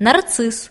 нарцисс.